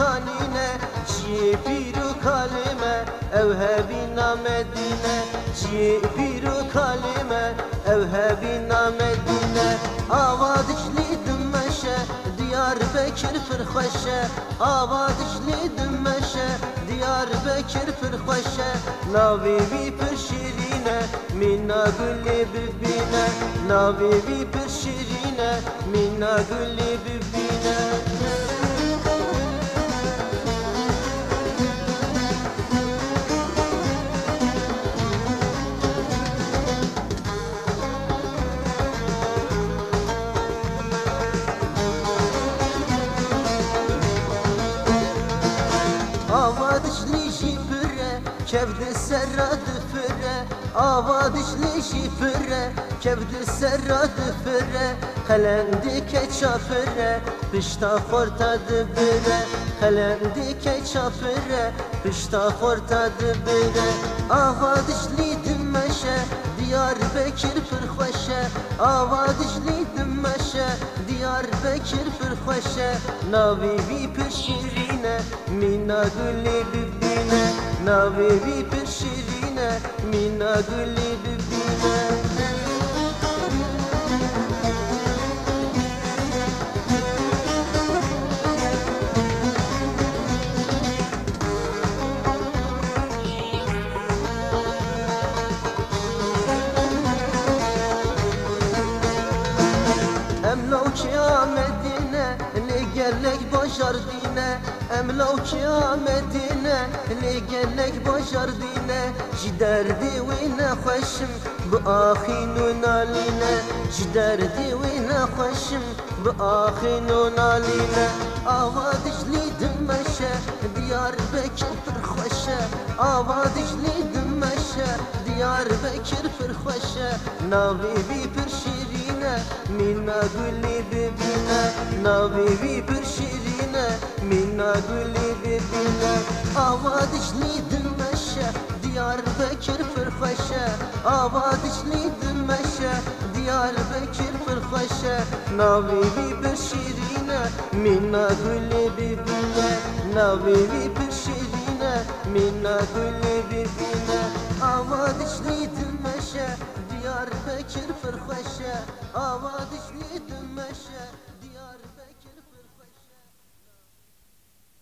kaline Çiye piru kalime evhebina medine Çiye piru kalime evhebina medine Avadikli dümmeşe Diyar Bekir firxweşe Avadikli dümmeşe Diyar Bekir firxweşe Navivi pir şirine Minna gülü bibine Navivi pir şirine Minna gülü bibine Kevde serradı fire Avadişli şifre Kevde serradı fire Kalendi keçafire Pişta fortadı bire Kalendi keçafire Pişta fortadı bire Avadişli dimmeşe Diyar Bekir fırxoşe Avadişli dimmeşe Diyar Bekir fırxoşe Navi vi pir Mina gülli bibine Navi vi pir şirine Mina gülli bibine. Emlav başar dine Emlav kıyametine Li gelek başar dine? Jiderdi ve ne hoşum Bu ahinun aline. Jiderdi ve ne hoşum Bu ahinun aline. Avadişli dimmeşe Diyar bekir fırxoşe Avadişli dimmeşe Diyar bekir fırxoşe Navi bi pir şirine Minna gülli bibine Navi bi pir şirine Minna gülli bibine Avadişli dimmeşe Diyar bekir fırxoşe Avadişli dimmeşe Diyar bekir fırxoşe Navi bi pir şirine Minna gülli bibine Navi bi pir şirine Minna gülli bibine Avadişli dimmeşe آوادش ویتم مشه